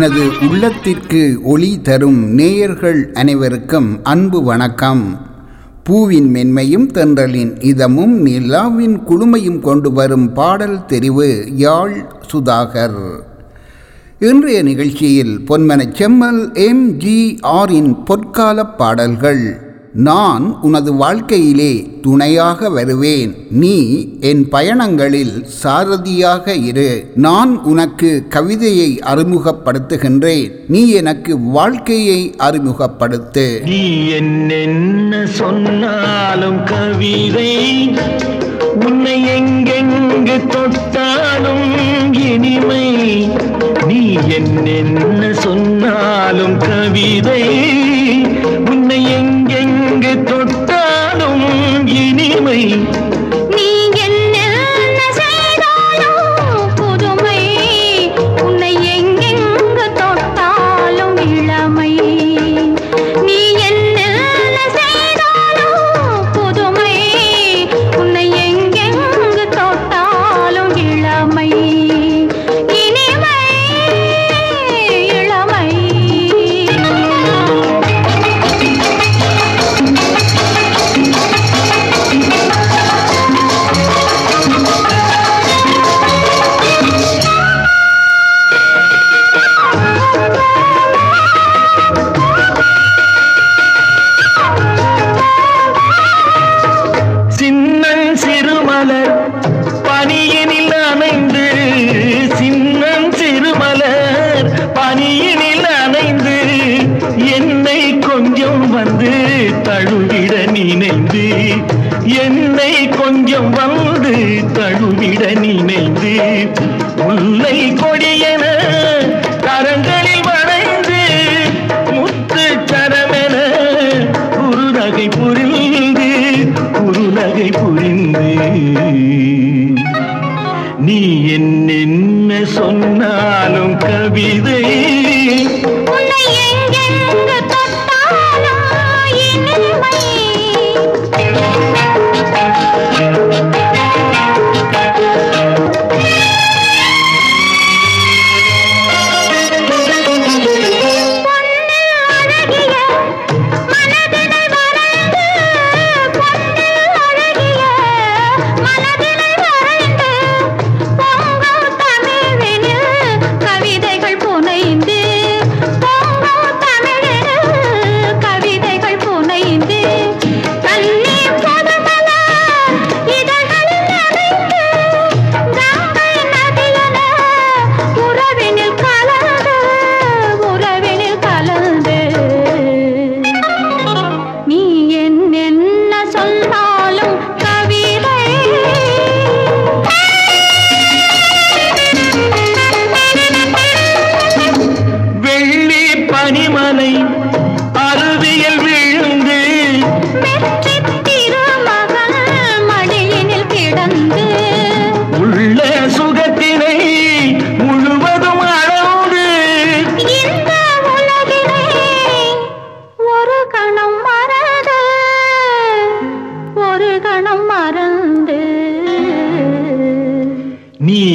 எனது உள்ளத்திற்கு ஒளி தரும் நேயர்கள் அனைவருக்கும் அன்பு வணக்கம். பூவின் மென்மையும் தென்றலின் இதமும் நிலாவின் குழுமையும் கொண்டு வரும் பாடல் தெரிவு யாழ் சுதாகர். இன்றைய நிகழ்ச்சியில் பொன்மன செம்மல் எம் ஜி ஆரின் பொற்கால பாடல்கள். நான் உனது வாழ்க்கையிலே துணையாக வருவேன். நீ என் பயணங்களில் சாரதியாக இரு. நான் உனக்கு கவிதையை அறிமுகப்படுத்துகின்றேன். நீ எனக்கு வாழ்க்கையை அறிமுகப்படுத்து. நீ என்னென்ன சொன்னாலும் கவிதை உன்னை எங்கெங்கு தொட்டாலும் இனிமை. நீ என்னென்ன சொன்னாலும் கவிதை உன்னை எங்கு தொட்டாலும் இனிமை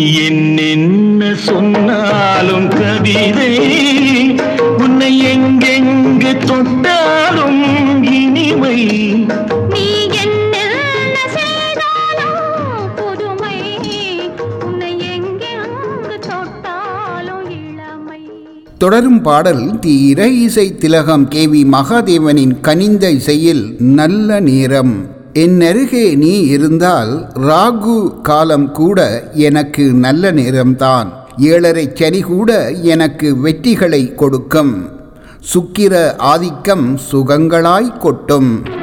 நீ என்னென்ன சொன்னாலும் கவிதை உன்னை எங்கெங்கு தொட்டாலும் இனிமை. நீ என்ன செய்தாலும் புதுமை உன்னை எங்கெங்கு தொட்டாலும் இளமை. தொடரும் பாடல் தி இறை இசை திலகம் கே வி மகாதேவனின் கனிந்த இசையில் நல்ல நேரம். என் அருகே நீ இருந்தால் ராகு காலம் கூட எனக்கு நல்ல நேரம்தான். ஏழரை சனி கூட எனக்கு வெற்றிகளை கொடுக்கும். சுக்கிர ஆதிக்கம் சுகங்களாய் கொட்டும்.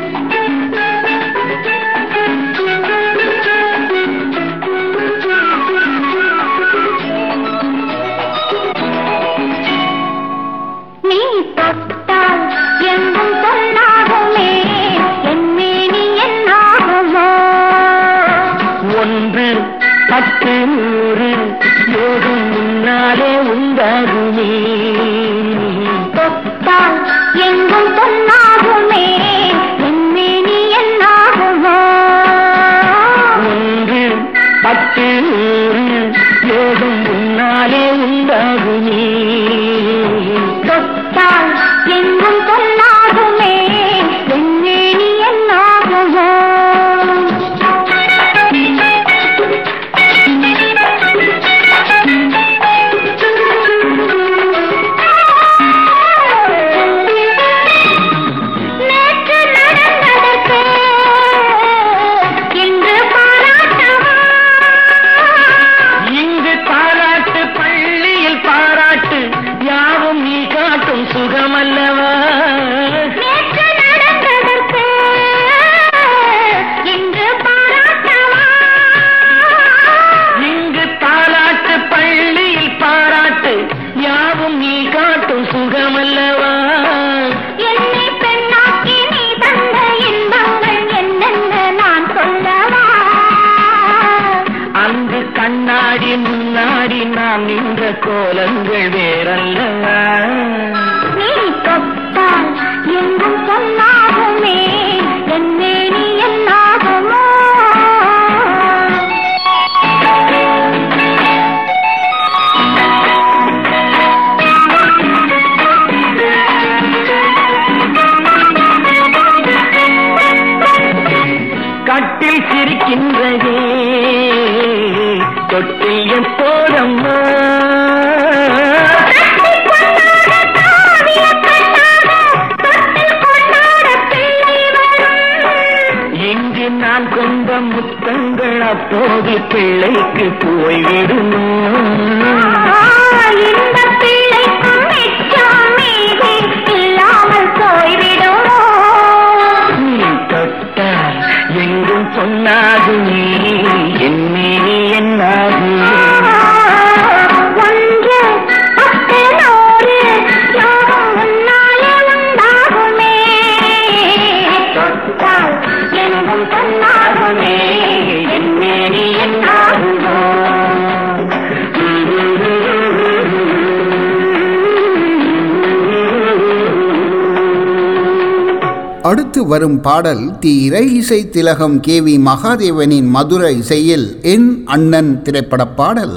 வரும் பாடல் தி இறை இசை திலகம் கே வி மகாதேவனின் மதுர இசையில் என் அண்ணன் திரைப்பட பாடல்.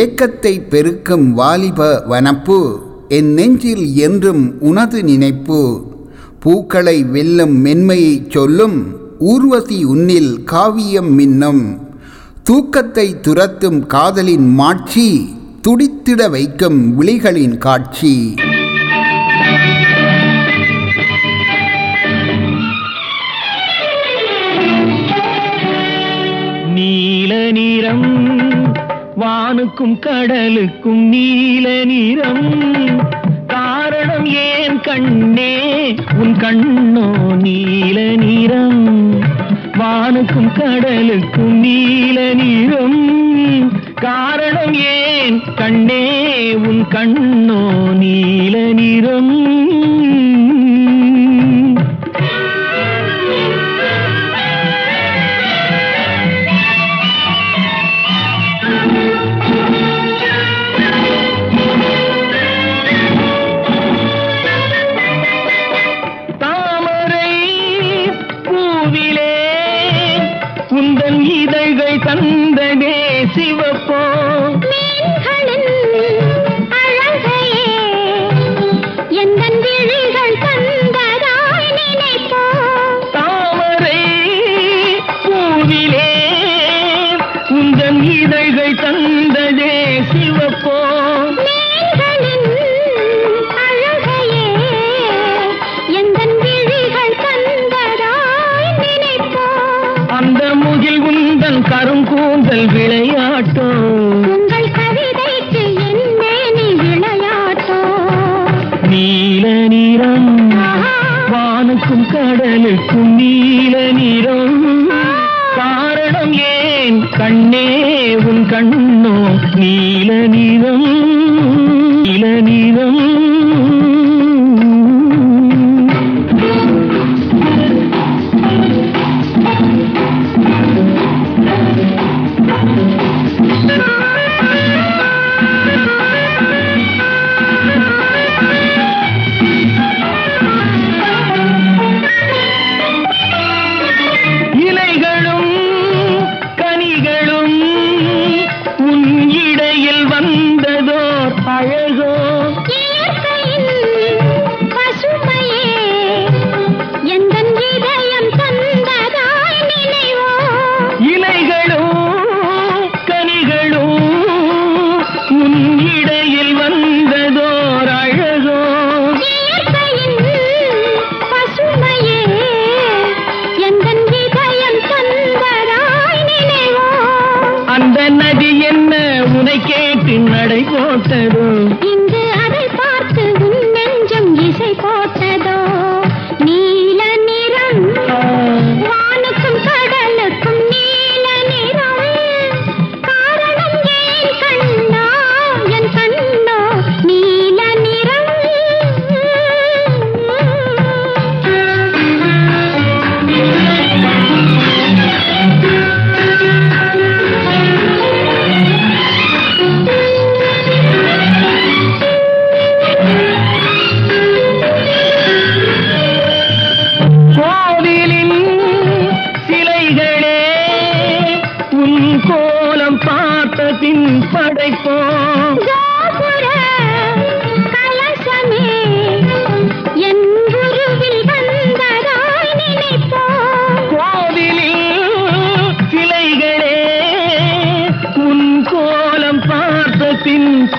ஏக்கத்தை பெருக்கும் வாலிப வனப்பு என் நெஞ்சில் என்றும் உனது நினைப்பு. பூக்களை வெல்லும் மென்மையை சொல்லும் ஊர்வசி உன்னில் காவியம் மின்னும். தூக்கத்தை துரத்தும் காதலின் மாட்சி துடித்திட வைக்கும் விழிகளின் காட்சி. வானுக்கும் கடலுக்கும் நீல நிறம். காரணம் ஏன் கண்ணே? உன் கண்ணோ நீல நிறம். வானுக்கும் கடலுக்கும் நீல நிறம். காரணம் ஏன் கண்ணே? உன் கண்ணோ நீல நிறம். കണ്ണോ നീ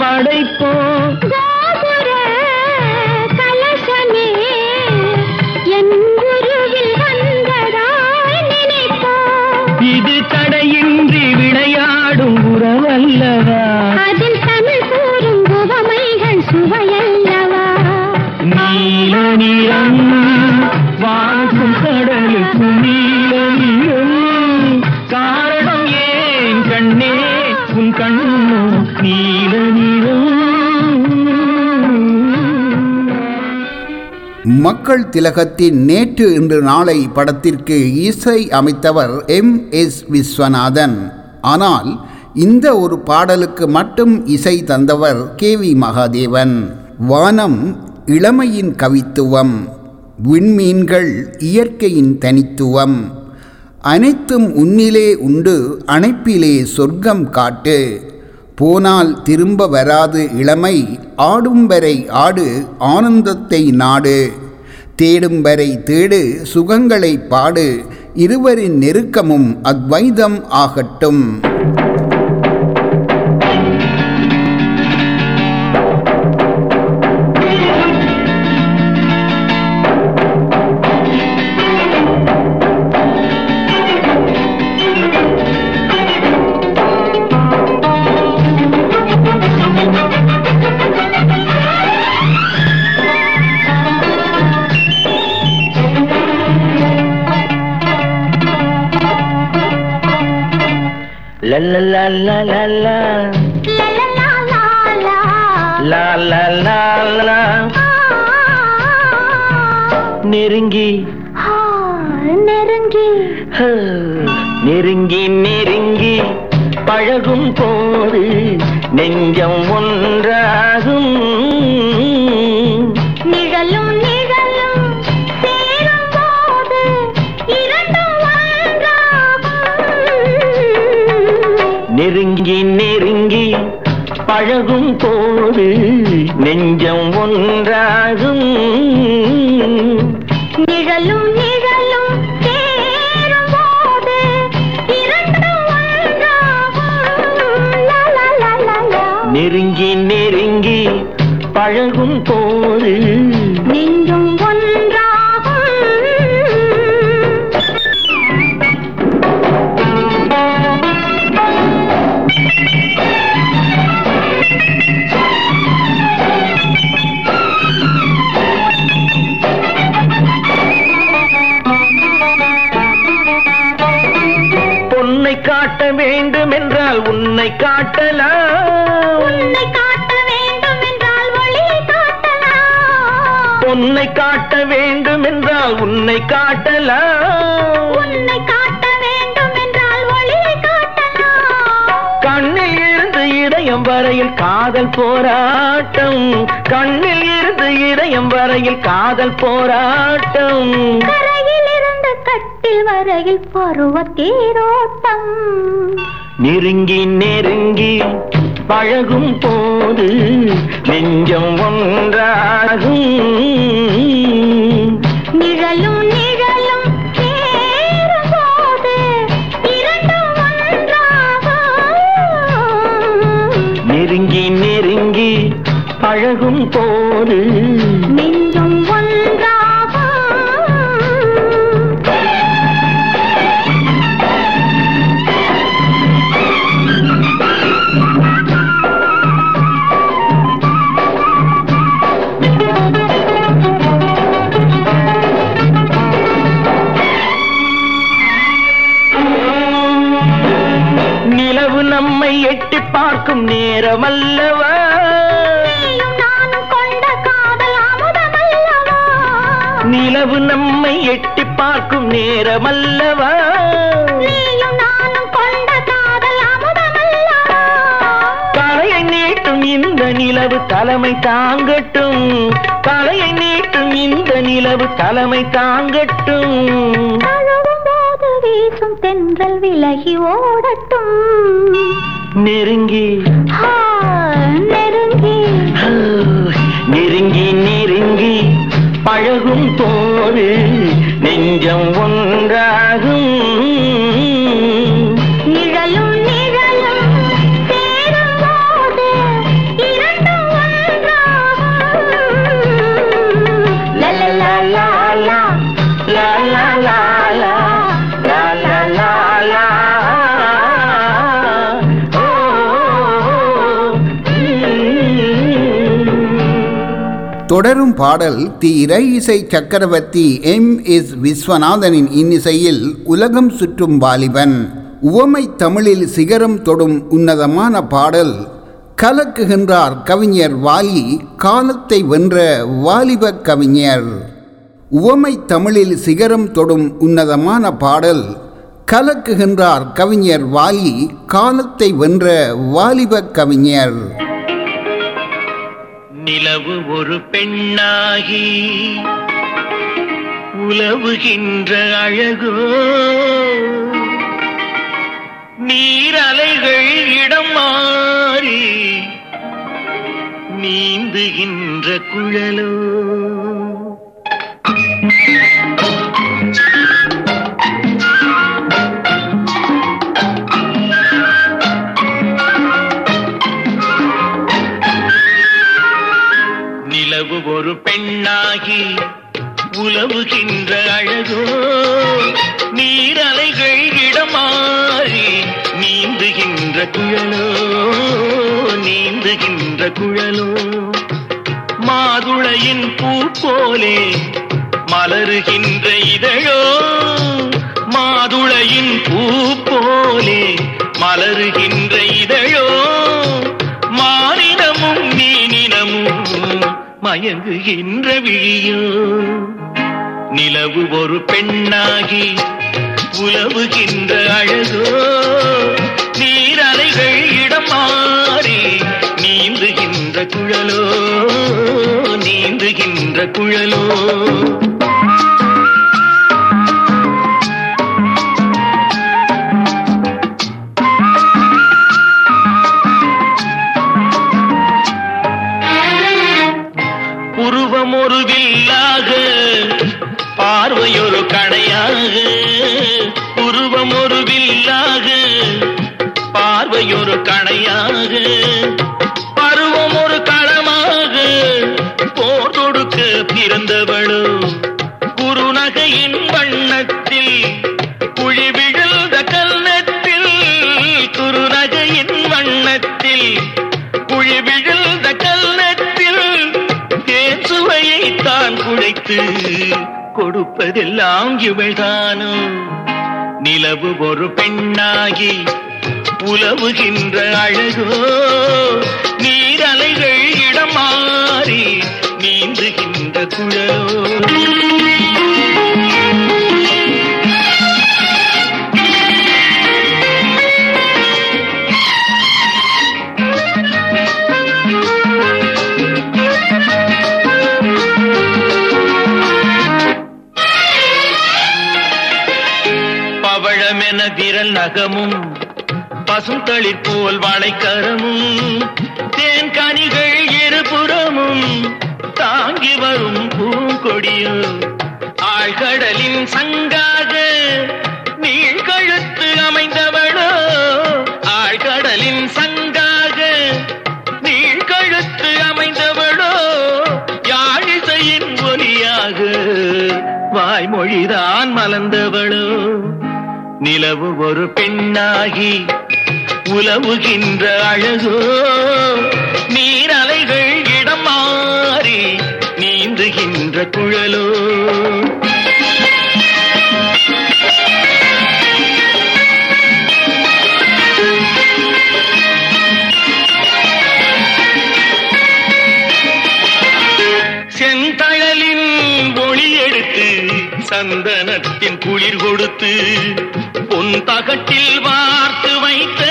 படைப்போம் மக்கள் திலகத்தின் நேற்று இன்று நாளை படத்திற்கு இசை அமைத்தவர் எம். எஸ். விஸ்வநாதன். ஆனால் இந்த ஒரு பாடலுக்கு மட்டும் இசை தந்தவர் கே. வி. மகாதேவன். வானம் இளமையின் கவித்துவம் விண்மீன்கள் இயற்கையின் தனித்துவம் அனைத்தும் உன்னிலே உண்டு அணைப்பிலே சொர்க்கம் காட்டு. போனால் திரும்ப வராது இளமை ஆடும் வரை ஆடு ஆனந்தத்தை நாடு. தேடும் வரை தேடு சுகங்களை பாடு. இருவரின் நெருக்கமும் அத்வைதம் ஆகட்டும். நெருங்கி நெருங்கி நெருங்கி பழகும் போது நெஞ்சம் ஒன்றாகும். நிழலும் நிழலும் சேரும் போது இரண்டும் நெருங்கி நெருங்கி பழகும் போது நெஞ்சம் ஒன்றாகும். காட்டலாம் உன்னை காட்ட வேண்டும் என்றால் ஒளியை காட்டலாம் பொன்னை காட்ட வேண்டும் என்றால் உன்னை காட்டலாம் உன்னை காட்ட வேண்டும் என்றால் ஒளியை காட்டலாம் கண்ணில் இருந்து இதயம் வரையில் காதல் போராட்டம். கண்ணில் இருந்து இதயம் வரையில் காதல் போராட்டம். கரையில் இருந்து கட்டில் வரையில் பருவ தேரோட்டம். நெருங்கி நெருங்கி பழகும் போது நெஞ்சம் ஒன்றாகும். நிழலும் நிழலும் நெருங்கி நெருங்கி பழகும் போது தலைமை தாங்கட்டும். போது வீசும் தென்றல் விலகி ஓடட்டும். நெருங்கி. நெருங்கி. நெருங்கி நெருங்கி. பழகும் போது நெஞ்சம் தொடரும் பாடல் தி இறை இசை சக்கரவர்த்தி எம் எஸ் விஸ்வநாதனின் இன்னிசையில் உலகம் சுற்றும் வாலிபன். உவமை தமிழில் சிகரம் தொடும் உன்னதமான பாடல் கலக்குகின்றார் கவிஞர் வாலி காலத்தை வென்ற வாலிப கவிஞர். உவமை தமிழில் சிகரம் தொடும் உன்னதமான பாடல் கலக்குகின்றார் கவிஞர் வாலி காலத்தை வென்ற வாலிப கவிஞர். நிலவு ஒரு பெண்ணாகி உலவுகின்ற அழகோ. நீரலைகள் இடம் மாறி நீந்துகின்ற குழலோ. பெண்ணாகி உலவுகின்ற அழகோ நீரலைகள் இடமாறி நீந்துகின்ற குழலோ நீந்துகின்ற குழலோ. மாதுளையின் பூ போலே மலருகின்ற இதழோ மாதுளையின் பூ போலே மலருகின்ற இதழோ. மயங்குகின்ற விழியோ நிலவு ஒரு பெண்ணாகி உலவுகின்ற அழகோ. நீரலைகள் இடம் மாறி நீந்துகின்ற குழலோ. நீந்துகின்ற குழலோ. பார்வையொரு கணையாக பருவம் ஒரு களமாக போர் தொடுக்க பிறந்தவளோ குருநகையின் வண்ணத்தில் குழி விழுந்த கன்னத்தில் குறுநகையின் வண்ணத்தில் குழி விழுந்த கல்லத்தில் தேன் சுவையை தான் குழைத்து கொடுப்பதெல்லாம் இவள்தானோ நிலவு ஒரு பெண்ணாகி உலவுகின்ற அழகோ நீரலைகள் இடம் மாறி நீந்துகின்ற குழலோ. பவழமென விரல் நகமும் பசுந்தளிர் போல் வாழைக்கரமும் தேன் கனிகள் இருபுறமும் தாங்கி வரும் பூங்கொடியும். ஆழ்கடலின் சங்காக நீழ்கழுத்து அமைந்தவளோ ஆழ்கடலின் சங்காக நீழ்கழுத்து அமைந்தவளோ யாழிசையின் ஒலியாக வாய்மொழிதான் மலர்ந்தவளோ. நிலவு ஒரு பெண்ணாகி உலவுகின்ற அழகோ நீரலைகள் இடம் மாறி நீந்துகின்ற குழலோ. செந்தழலின் ஒளி எடுத்து சந்தனத்தின் குளிர் கொடுத்து பொன் தகட்டில் வார்த்து வைத்த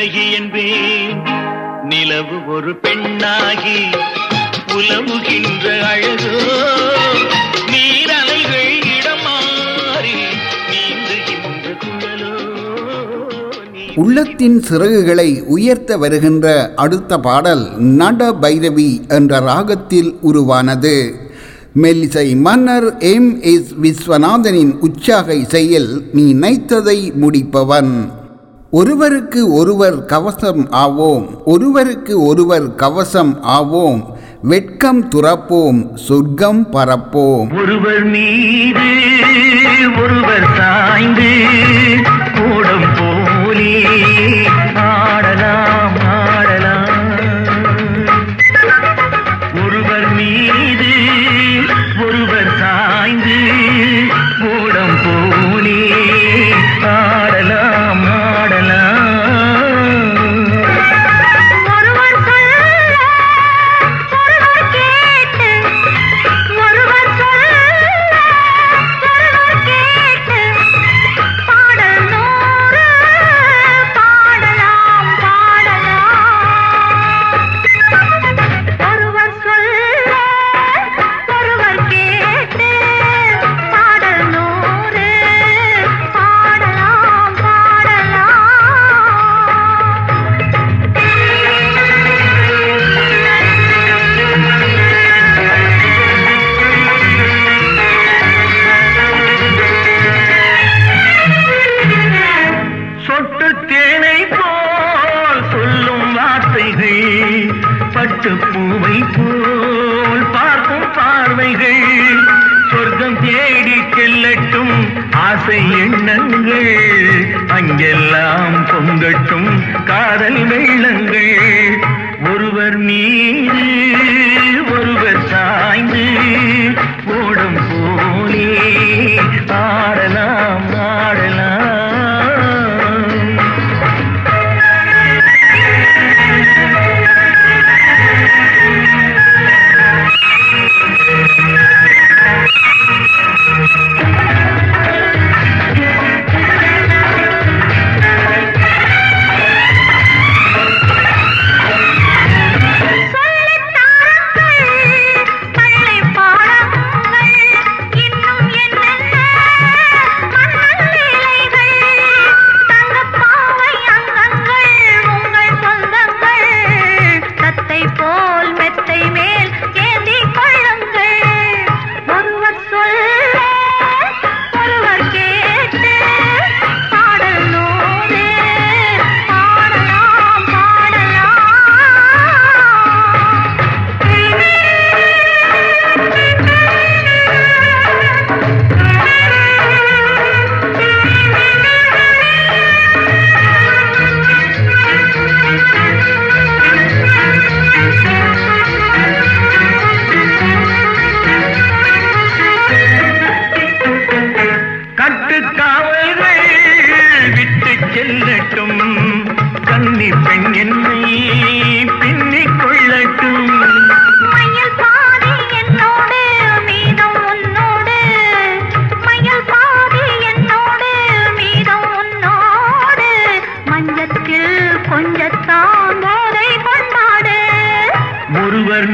அழகி என்பேன். நிலவு ஒரு பெண்ணாகி உலவுகின்ற அழகோ. நீரலைகள் நீந்துகின்ற குழலோ. உள்ளத்தின் சிறகுகளை உயர்த்த வருகின்ற அடுத்த பாடல் நட பைரவி என்ற ராகத்தில் உருவானது. மெல்லிசை மன்னர் எம். எஸ். விஸ்வநாதனின் உற்சாக இசையில் நீ நினைத்ததை முடிப்பவன். ஒருவருக்கு ஒருவர் கவசம் ஆவோம் ஒருவருக்கு ஒருவர் கவசம் ஆவோம் வெட்கம் துறப்போம் சொர்க்கம் பரப்போம். ஒருவர் மீது ஒருவர் சாய்ந்து கூடம் போலே பார்வைகள் சொர்க்கம் தேடி செல்லட்டும் ஆசை எண்ணங்கள். அங்கெல்லாம் பொங்கட்டும் காதல் வெள்ளங்கள். ஒருவர் மீது ஒருவர் சாய்ந்து ஓடும் போலே ஆடலாம் ஆடலாம்.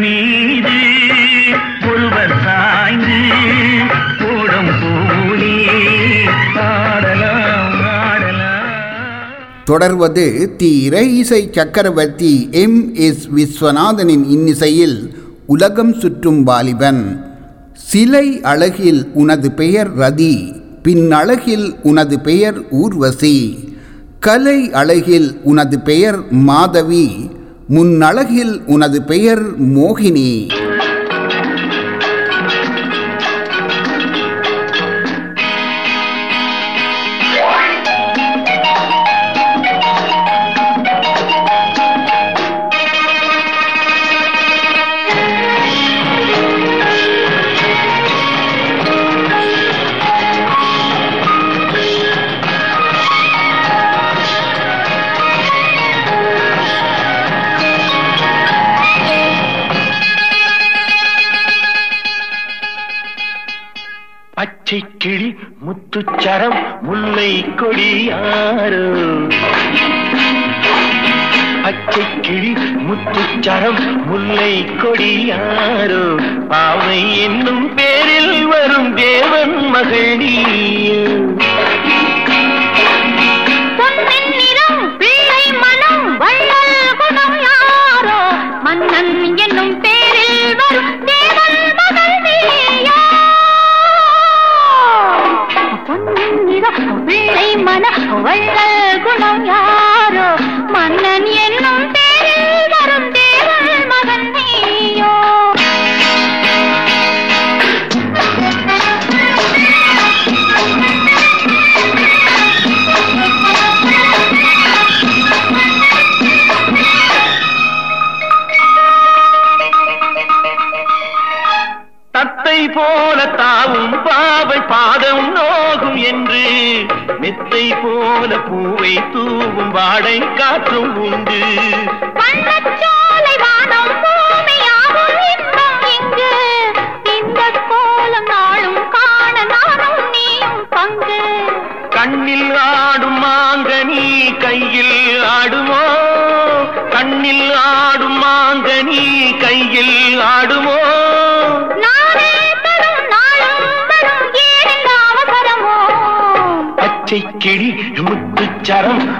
மீது ஒருவர் சாய்ந்து கூடம் கூடி ஆடலாம் ஆடலாம். தொடர்வது தி இறை இசை சக்கரவர்த்தி எம் எஸ் விஸ்வநாதனின் இன்னிசையில் உலகம் சுற்றும் வாலிபன். சிலை அழகில் உனது பெயர் ரதி பின்னழகில் உனது பெயர் ஊர்வசி. கலை அழகில் உனது பெயர் மாதவி முன்னழகில் உனது பெயர் மோகினி. சரம் முல்லை கொடியாரோ பச்சை கிழி முத்துச்சரம் முல்லை கொடியாரோ பாவை என்னும் பேரில் வரும் தேவன் மகள் நீயோ மன்னன் பிள்ளை மன வள்ளல் குணம் யாரோ? மன்னன் என்னும் பேரில் வரும் தேவன் மகன் நீயோ? தத்தை போல தாவும் பாவை பாதம் நோகும் மெத்தை போல பூவை தூவும் வாடை காற்றும் உண்டு. கண்ணில் ஆடும் மாங்கனி கையில் ஆடுமோ? கண்ணில் ஆடும் மாங்கனி கையில் ஆடுமோ?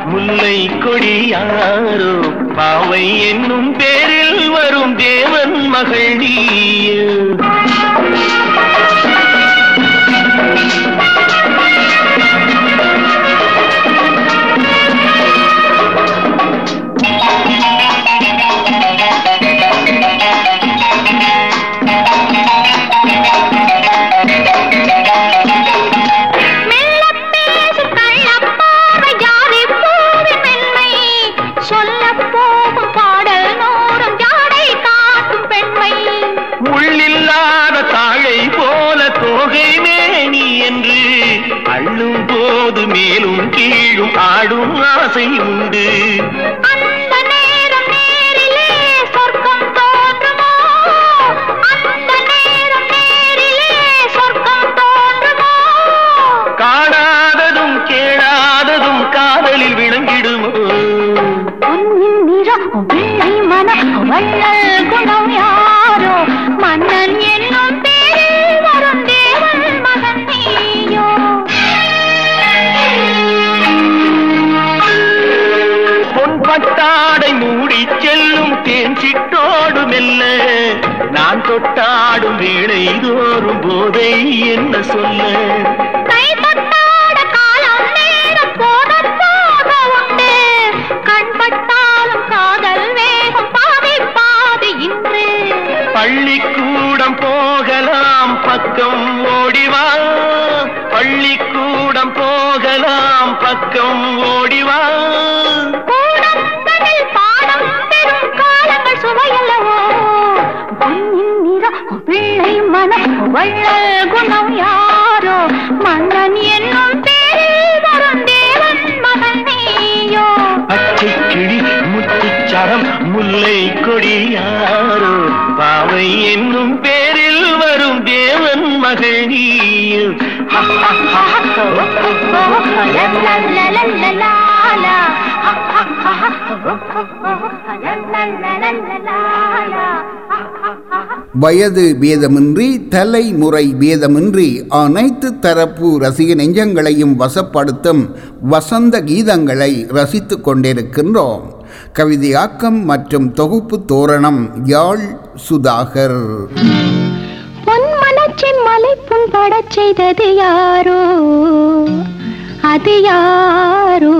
முத்துச்சரம் முல்லை கொடியாரோ பாவை என்னும் பேரில் வரும் தேவன் மகள் நீயோ. பட்டாடை மூடி செல்லும் தேன் சிட்டோடு மெல்ல. நான் தொட்டாடும் வேளை தோறும் போதை என்ன சொல்ல? பள்ளிக்கூடம் போகலாம் பக்கம் ஓடிவா பள்ளிக்கூடம் போகலாம் பக்கம் ஓடிவா வள்ளல் குணம் யாரோ? மன்னன் என்னும் பேரில் வரும் தேவன் மகன் நீயோ? பச்சை கிளி முத்துச்சரம் முல்லை கொடியாரோ பாவை என்னும் பேரில் வரும் தேவன் மகள் நீயும் வயது பேதமின்றி தலைமுறை பேதமின்றி அனைத்து தரப்பு ரசிக நெஞ்சங்களையும் வசப்படுத்தும் வசந்த கீதங்களை ரசித்துக் கொண்டிருக்கின்றோம். கவிதையாக்கம் மற்றும் தொகுப்பு தோரணம் யாழ் சுதாகர். மலை புண்படச் செய்தது யாரோ? அது யாரோ?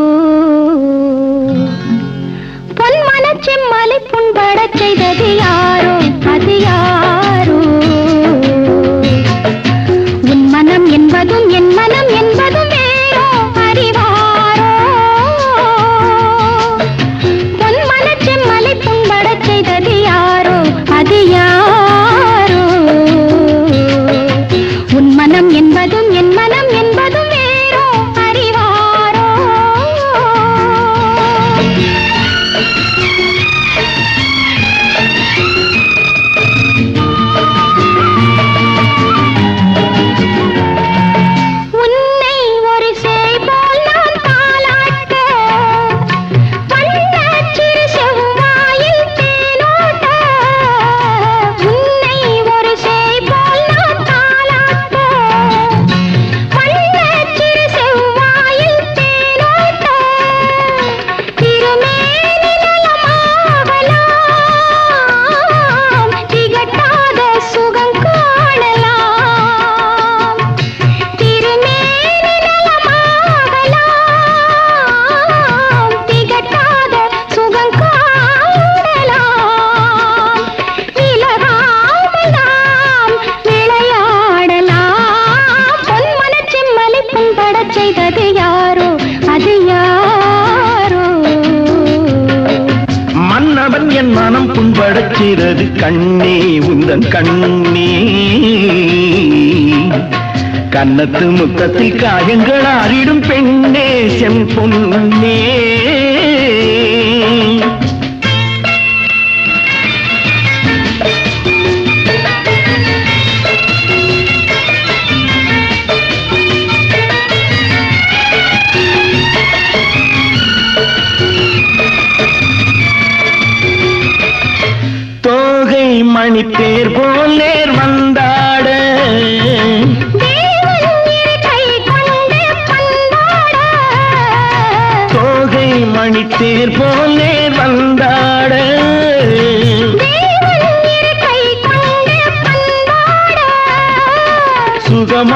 செம்மலை புண்பட செய்தது யாரோ? அது யாரோ? உன் மனம் என்பதும் என் மனம் என் கன்னத்து முத்தத்தில் காயங்கள்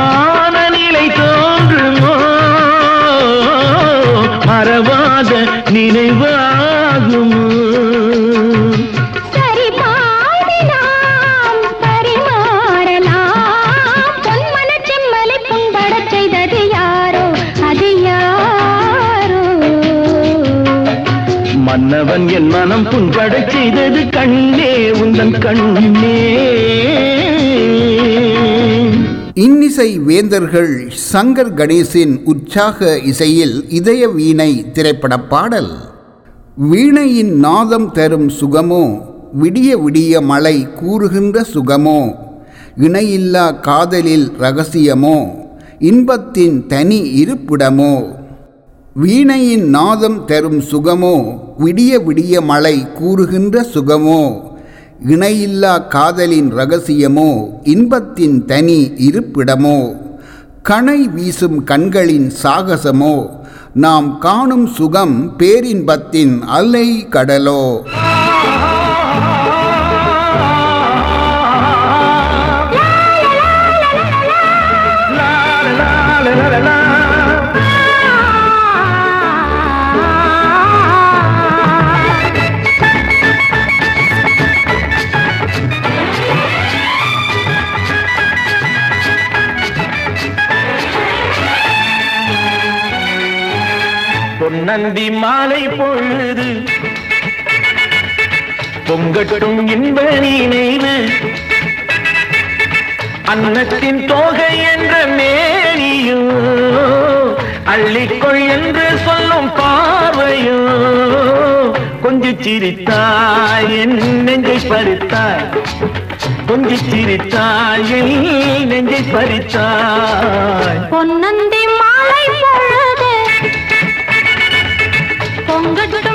சுகமான நிலை தோன்றுமோ? மறவாத நினைவாகுமோ? மன்னவன் என் மனம் புண்படச் செய்தது கண்ணே உந்தன் கண்ணே இசை வேந்தர்கள் சங்கர் கணேசின் உற்சாக இசையில் இதய வீணை திரைப்பட பாடல். வீணையின் நாதம் தரும் சுகமோ விடிய விடிய மழை கூறுகின்ற சுகமோ இணையில்லா காதலில் ரகசியமோ இன்பத்தின் தனி இருப்பிடமோ. வீணையின் நாதம் தரும் சுகமோ விடிய விடிய மழை கூறுகின்ற சுகமோ இணையில்லா காதலின் ரகசியமோ இன்பத்தின் தனி இருப்பிடமோ கணை வீசும் கண்களின் சாகசமோ நாம் காணும் சுகம் பேரின்பத்தின் அலை கடலோ நந்தி மாலை பொழுது பொங்கட்டும் இன்ப நினைவு அன்னத்தின் தோகை என்ற மேனியோ அள்ளிக்கொள் என்று சொல்லும் பார்வையும் கொஞ்சி சிரித்தாய் என் நெஞ்சை பறித்தாய். கொஞ்சி சிரித்தாய் என் நெஞ்சை பறித்தாய். பொன்னந்தி மாலை பொழுது பொங்கட்டும்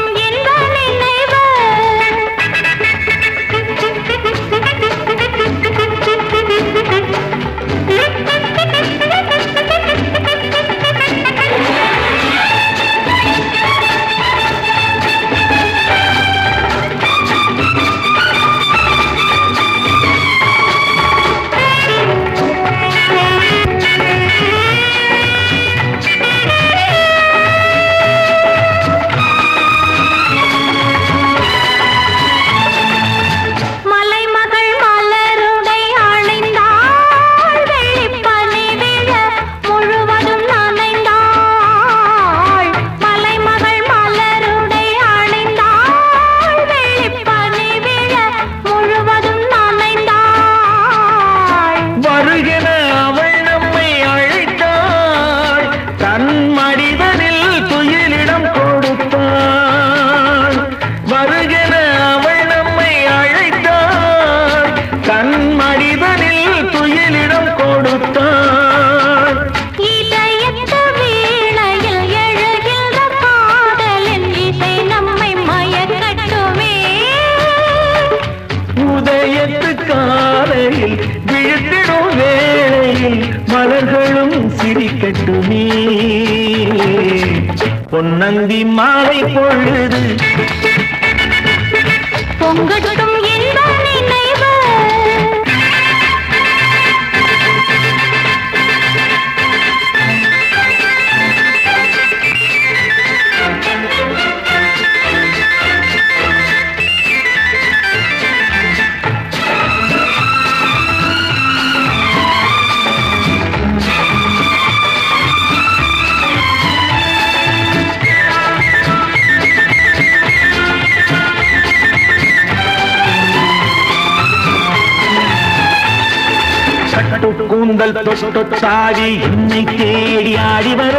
கூந்தல் தொட்டு தாவி என்னை தேடி ஆடி வர.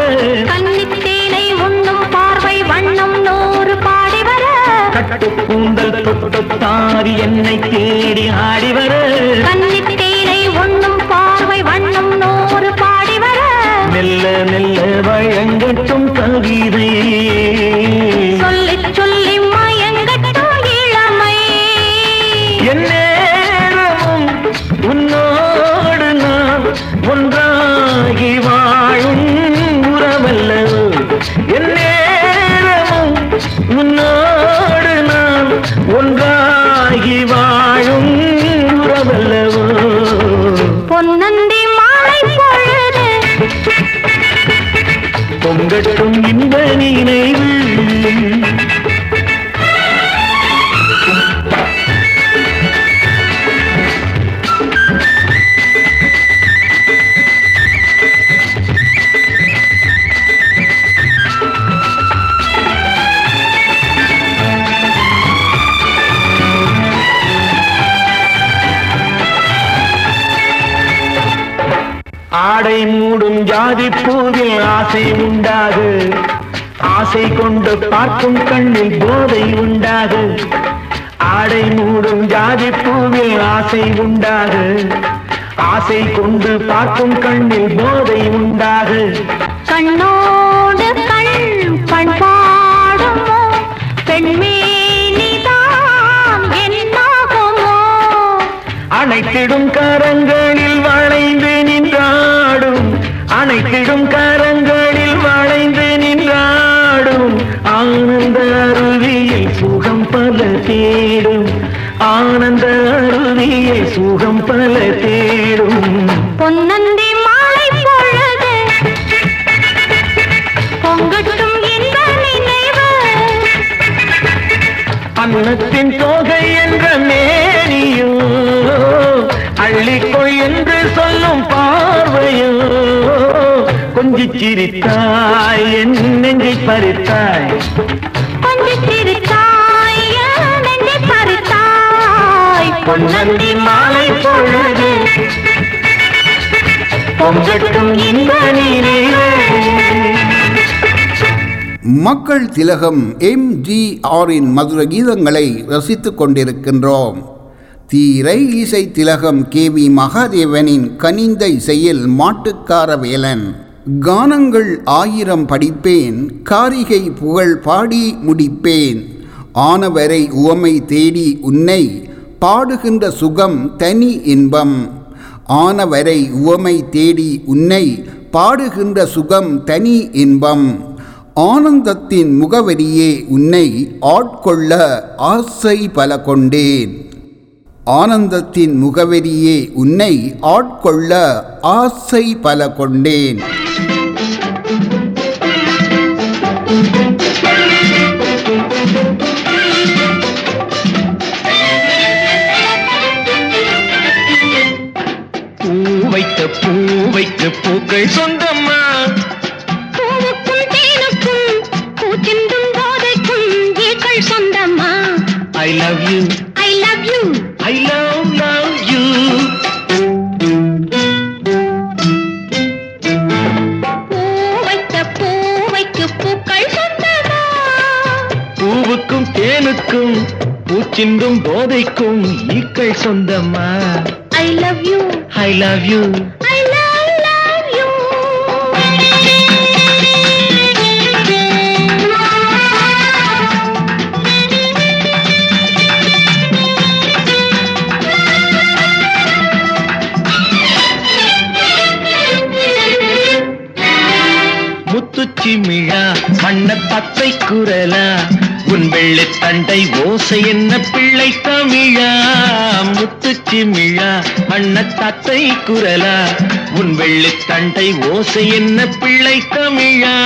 கன்னித்தேனை உண்ணும் பார்வை வண்ணம் நூறு பாடி வர. கட்டு கூந்தல் தொட்டு தாவி என்னை தேடி ஆடி வர. கன்னித்தேனை உண்ணும் பார்வை வண்ணம் நூறு பாடி வர. மெல்ல மெல்ல வழங்கட்டும் கவிதை. மூடும் ஜாதி பூவில் ஆசை உண்டாகு. ஆசை கொண்டு பார்க்கும் கண்ணில் போதை உண்டாகு. ஆடை மூடும் ஜாதி பூவில் ஆசை உண்டாகு. ஆசை கொண்டு பார்க்கும் கண்ணில் போதை உண்டாகு. கண்ணோடு கண் பண்பாடுமோ? பெண்மேனிதான் அனைத்திடும் கரங்களில் வளைந்து நின்றாடும் அனைத்திடும் கரங்களில் வளைந்து நின்றாடும். ஆனந்த அருவியில் சுகம் பல தேடும். ஆனந்த அருவியில் சுகம் பல தேடும். பொன்னந்தி மாலை பொழுது பொங்கட்டும் இன்ப நினைவு. அன்னத்தின் தொகை என்ற மேனியோ அள்ளிக்கொள் என்று சொல்லும் பார்வையோ. கொஞ்சிச் சிரித்தாய் என் நெஞ்சை பறித்தாய். கொஞ்சம் சிரித்தாய் என் நெஞ்சை பறித்தாய். பொன்னந்தி மாலை பொழுது பொங்கட்டும் இன்ப நீரே மக்கள் திலகம் எம்ஜிஆரின் மதுர கீதங்களை ரசித்துக் கொண்டிருக்கின்றோம். தீரை இசை திலகம் கே வி மகாதேவனின் கனிந்த இசையில் மாட்டுக்கார வேலன் கானங்கள் ஆயிரம் படிப்பேன் காரிகை புகழ் பாடி முடிப்பேன். ஆனவரை உவமை தேடி உன்னை பாடுகின்ற சுகம் தனி இன்பம். ஆனவரை உவமை தேடி உன்னை பாடுகின்ற சுகம் தனி இன்பம். ஆனந்தத்தின் முகவரியே உன்னை ஆட்கொள்ள ஆசை பல கொண்டேன் ஆனந்தத்தின் முகவரியே உன்னை ஆட்கொள்ள ஆசை பல கொண்டேன் பூ வைத்த பூக்கள் சொந்தம்மா. பூவுக்கும் தேனுக்கும் பூச்சிந்தும் போதைக்கும் ஈக்கள் சொந்தமா I love you I love you I love love you பூவைக்கு பூவுக்கும் தேனுக்கும் பூச்சிந்தும் போதைக்கும் ஈக்கள் சொந்தம்மா. I love you I love you முத்துச்சி வண்ண பத்தை குரலா? உன் வெள்ளை தண்டை ஓசை என்ன பிள்ளை தமிழா? முத்துச்சி மிழா வண்ண தத்தை குரலா? உன் வெள்ளை தண்டை ஓசை என்ன பிள்ளை தமிழா?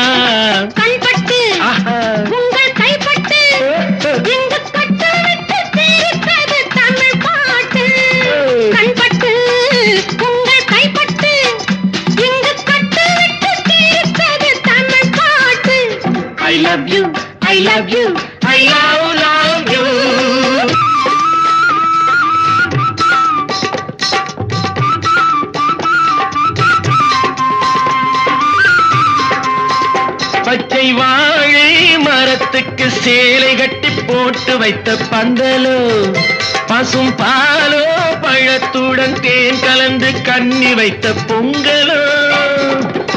சேலை கட்டி போட்டு வைத்த பந்தலோ பசும் பாலோ பழத்துடன் தேன் கலந்து கண்ணி வைத்த பொங்கலோ.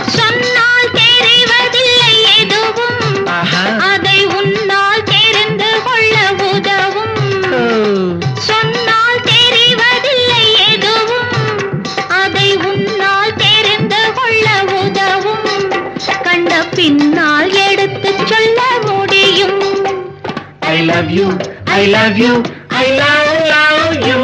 சொன்னால் தெரிவதில்லை எதுவும். அதை உன்னால் தெரிந்து கொள்ள உதவும். சொன்னால் தெரிவதில்லை எதுவும். அதை உன்னால் தெரிந்து கொள்ள உதவும். கண்ட பின்னால் love you I love you I love love you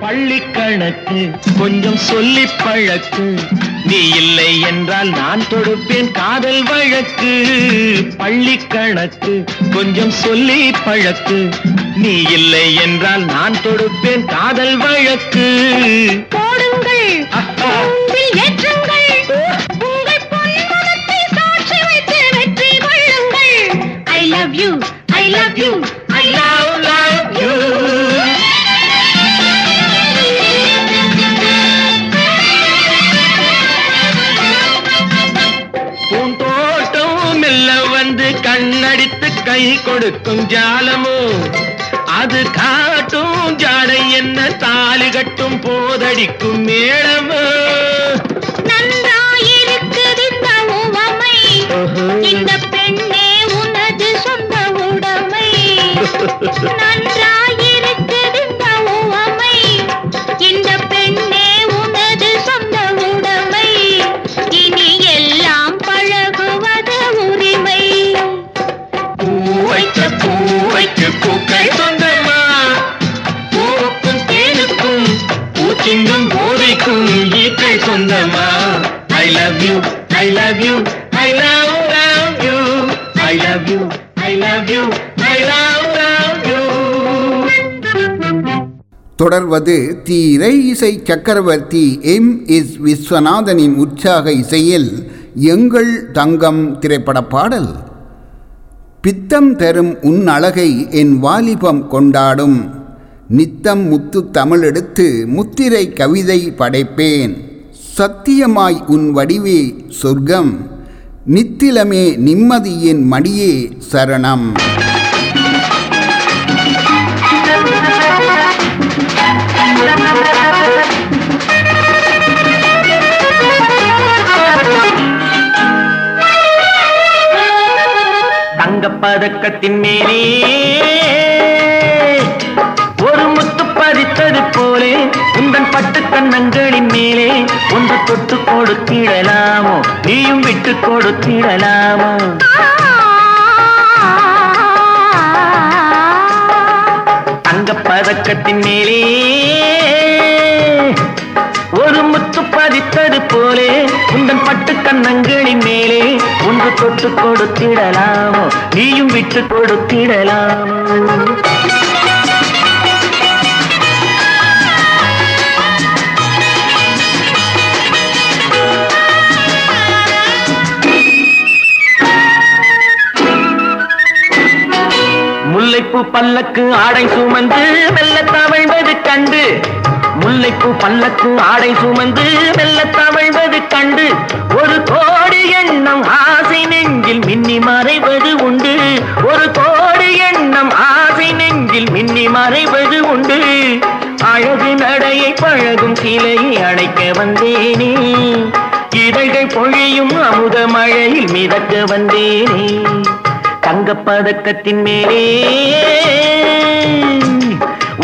பள்ளி கணக்கு கொஞ்சம் சொல்லி பழக்கு நீ இல்லை என்றால் நான் தொடுப்பேன் காதல் வழக்கு பள்ளி கணக்கு கொஞ்சம் சொல்லி பழக்கு. நீ இல்லை என்றால் நான் தொடுப்பேன் காதல் வழக்கு. போடுங்கள் ஏற்றுங்கள். உங்கள் பொன்மனத்தை சாட்சி வைத்து வெற்றி கொள்ளுங்கள். I love you I love you I love கை கொடுக்கும் ஜாலமோ? அது காட்டும் ஜாடை என்ன? தாலி கட்டும் போதடிக்கும் மேளமோ? இந்த பெண்ணே உனது சொந்த உடைமை. நன்றாயிருக்குது சிங்கம் போதைக்கும் ஈக்கள் சொந்தமா? I love you I love you I love love you I love you I love you I love love you தொடர்வது தீரை இசை சக்கரவர்த்தி எம் இஸ் விஸ்வநாதனின் உற்சாக இசையில் எங்கள் தங்கம் திரைப்பட பாடல். பித்தம் தரும் உன் அழகை என் வாலிபம் கொண்டாடும். நித்தம் முத்து தமிழெடுத்து முத்திரை கவிதை படைப்பேன். சத்தியமாய் உன் வடிவே சொர்க்கம் நித்திலமே நிம்மதியின் மடியே சரணம். தங்கப்பதக்கத்தின் மேலே உந்தன் பட்டு கண்ணங்களின் மேலே ஒன்று தொட்டு கொடுத்திடலாமோ? நீயும் விட்டு கொடுத்திடலாமோ? தங்க பதக்கத்தின் மேலே ஒரு முத்து பதித்தது போலே உந்தன் பட்டு கண்ணங்களின் மேலே ஒன்று தொட்டு கொடுத்திடலாமோ? நீயும் விட்டு கொடுத்திடலாமோ? முல்லைப்பூ பல்லக்கு ஆடை சுமந்து மெல்ல தவழ்வது கண்டு. முல்லைப்பூ பல்லக்கு ஆடை சுமந்து மெல்ல தவழ்வது கண்டு. ஒரு கோடி எண்ணம் ஆசை நெஞ்சில் மின்னி மறைவது உண்டு. ஒரு கோடி எண்ணம் ஆசை நெஞ்சில் மின்னி மறைவது உண்டு. அழகு நடையை பழகும் சிலையை அழைக்க வந்தேனே. இதழ்கள் பொழியும் அமுத மழையில் மிதக்க வந்தேனே. தங்கப்பதக்கத்தின் மேலே.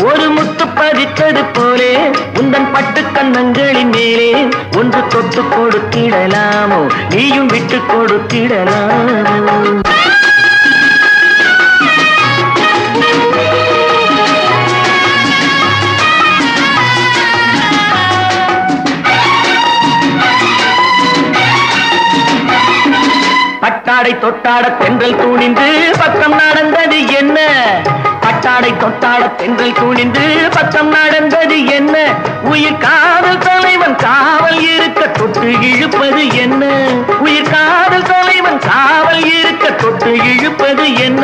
ஒரு முத்து பதித்தது போலே உந்தன் பட்டு கண்ணங்களின் மேலே. ஒன்று தொட்டு கொடுத்திடலாமோ? நீயும் விட்டு கொடுத்திடலாமோ? பட்டாடை தொட்டாட தென்றல் தூணிந்து பக்கம் நடந்தது என்ன? பட்டாடை தொட்டாட தென்றல் தூணிந்து பக்கம் நடந்தது என்ன? உயிர் காதல் தலைவன் காவல் இருக்க தொட்டு இழுப்பது என்ன? உயிர் காதல் தலைவன் காவல் இருக்க தொட்டு இழுப்பது என்ன?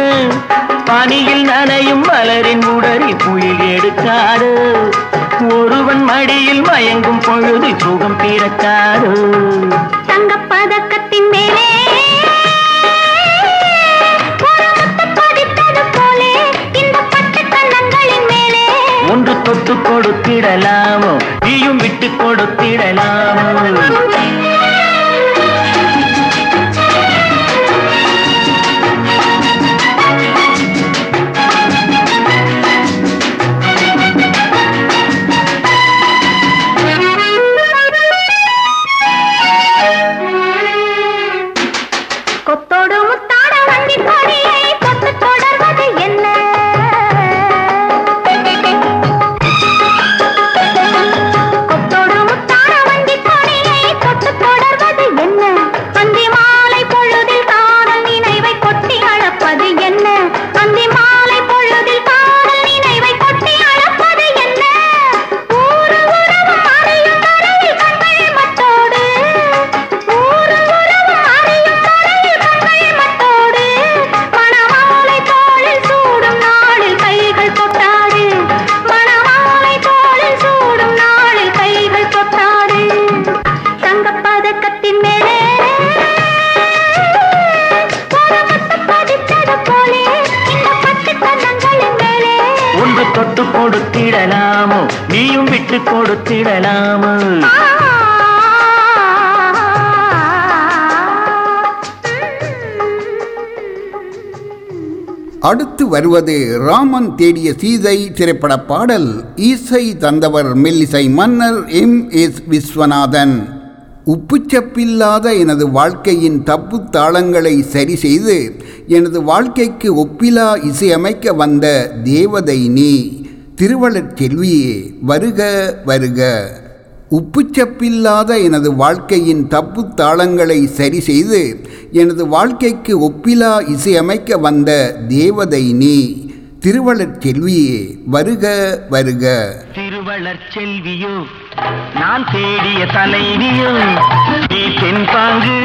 பனியில் நனையும் மலரின் உடறி புயல் எடுக்காது. ஒருவன் மடியில் மயங்கும் பொழுது சுகம் பிறக்காது. தங்க பதக்கத்தின் மேலே கொத்து கொடுத்திடலாமோ? நீயும் விட்டு கொடுத்திடலாமோ? அடுத்து வருவது ராமன் தேடிய சீதை திரைப்பட பாடல் ஈசை தந்தவர் மெல்லிசை மன்னர் எம். எஸ். விஸ்வநாதன். உப்புச்சப்பில்லாத எனது வாழ்க்கையின் தப்பு தாளங்களை சரி செய்து எனது வாழ்க்கைக்கு ஒப்பிலா இசையமைக்க வந்த தேவதை நீ. திருவள்ளர் செல்வியே வருக வருக. உப்புச்சப்பில்லாத எனது வாழ்க்கையின் தப்பு தாளங்களை சரி செய்து எனது வாழ்க்கைக்கு ஒப்பிலா இசையமைக்க வந்த தேவதை நீ. திருவளர் செல்வியே வருக வருக. திருவளர் செல்வியோ நான் தேடிய தலைவியோ நீ தென்பாங்கு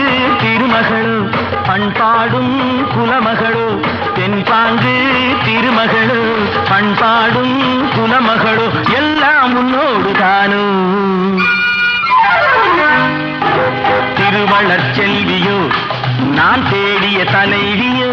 திருமகளோ பண்பாடும் குலமகளோ என் பாங்கு திருமகளோ பண்பாடும் குணமகளோ எல்லாம் உன்னோடு தானோ. திருவள்ளர் செல்வியோ நான் தேடிய தலைவியோ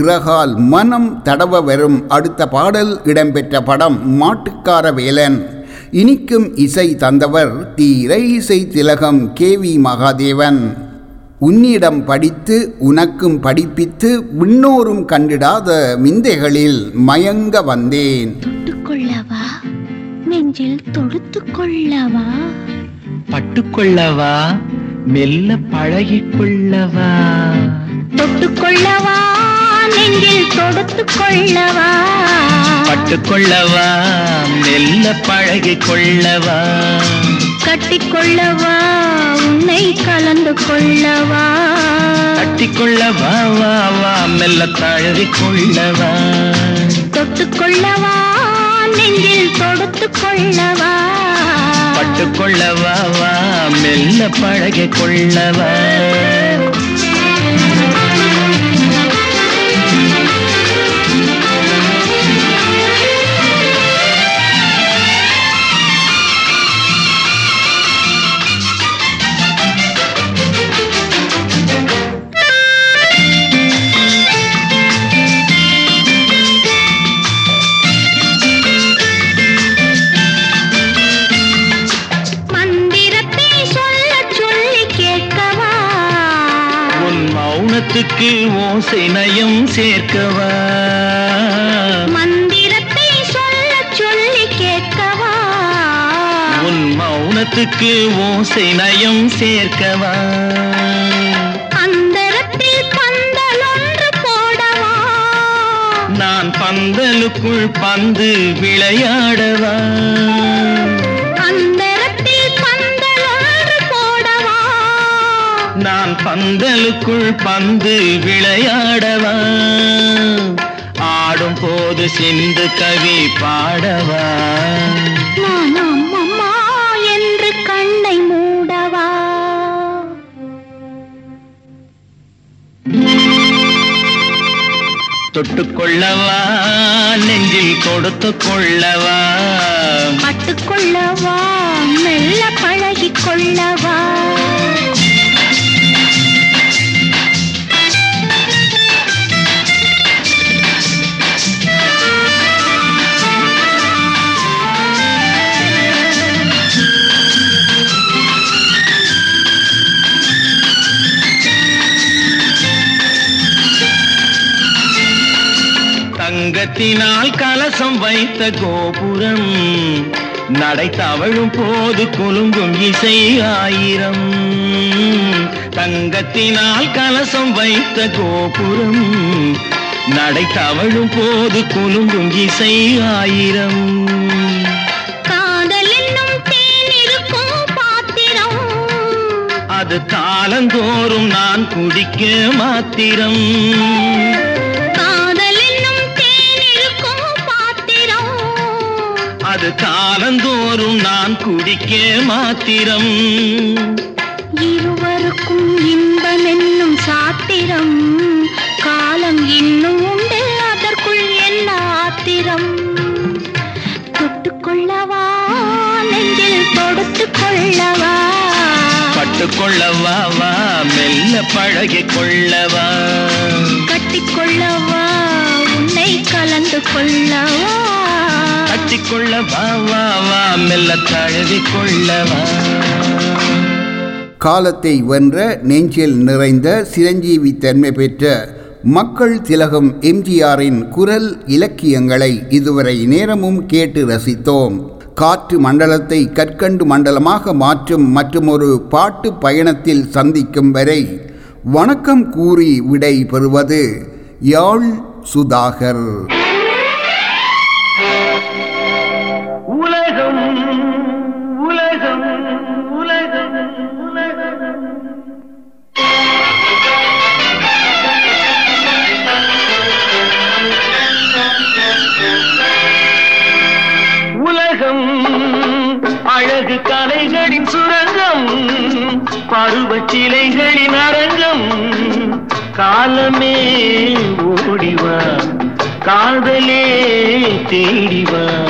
இறகால் மனம் தடவ வரும் அடுத்த பாடல் இடம்பெற்ற படம் மாட்டுக்கார வேலன். இனிக்கும் இசை தந்தவர் தி இறை இசை திலகம் கே வி மகாதேவன். உன்னிடம் படித்து உனக்கும் படிப்பித்து விண்ணோரும் கண்டிடாத மிந்தைகளில் மயங்க வந்தேன். தொட்டுக்கொள்ளவா? நெஞ்சில் தொடுத்து கொள்ளவா பட்டுக்கொள்ளவா? மெல்ல பழகிக்கொள்ளவா? தொட்டுக்கொள்ளவா? நெஞ்சில் தொடுத்து கொள்ளவா? பட்டுக்கொள்ளவா? மெல்ல பழகிக்கொள்ளவா கட்டிக்கொள்ளவா? உன்னை கலந்து கொள்ளவா? கட்டிக்கொள்ளவா? வா வா மெல்ல தழுவிக்கொள்ளவா தொட்டுக்கொள்ளவா நெஞ்சில் தொடுத்து கொள்ளவா? பட்டுக்கொள்ளவா? வா மெல்ல பழகிக்கொள்ளவா மந்திரத்தை மௌனத்துக்கு ஓசை நயம் சேர்க்கவா? மந்திரத்தை சொல்ல சொல்லி கேட்கவா? உன் மௌனத்துக்கு ஓசை நயம் சேர்க்கவா நான் பந்தலுக்குள் பந்து விளையாடவா? நான் பந்தலுக்குள் பந்து விளையாடவா? ஆடும் போது சிந்து கவி பாடவா? என்று கண்ணை மூடவா? தொட்டுக்கொள்ளவா நெஞ்சில் கொடுத்து கொள்ளவா? பட்டுக்கொள்ளவா மெல்ல பழகிக் கொள்ளவா? தங்கத்தினால் கலசம் வைத்த கோபுரம். நடை தவழும் போது குலுங்கும் இசை ஆயிரம். தங்கத்தினால் கலசம் வைத்த கோபுரம். நடை தவழும் போது குலுங்கும் இசை ஆயிரம். அது காலந்தோறும் நான் குடிக்க மாத்திரம். அது காலந்தோறும் நான் குடிக்க மாத்திரம். இருவருக்கும் இன்பம் என்னும் சாத்திரம். காலம் இன்னும் உண்டு அதற்குள் என்ன ஆத்திரம்? தொட்டுக்கொள்ளவா நெஞ்சில் தொடுத்து கொள்ளவா பட்டுக்கொள்ளவா வா மெல்ல பழகிக் கொள்ளவா கட்டிக்கொள்ளவா உன்னை கலந்து கொள்ளவா? கட்டிக்கொள்ளவா வா வா மெல்ல தழுவிக் கொள்ளவா காலத்தை வென்ற நெஞ்சில் நிறைந்த சிரஞ்சீவி தன்மை பெற்ற மக்கள் திலகம் எம்ஜிஆரின் குரல் இலக்கியங்களை இதுவரை நேரமும் கேட்டு ரசித்தோம். காற்று மண்டலத்தை கற்கண்டு மண்டலமாக மாற்றும் மற்றும் ஒரு பாட்டு பயணத்தில் சந்திக்கும் வரை வணக்கம் கூறி விடை பெறுவது யாழ் சுதாகர். பருவச் சிலைகளின் அரங்கம். காலமே ஓடிவா காதலே தேடிவா.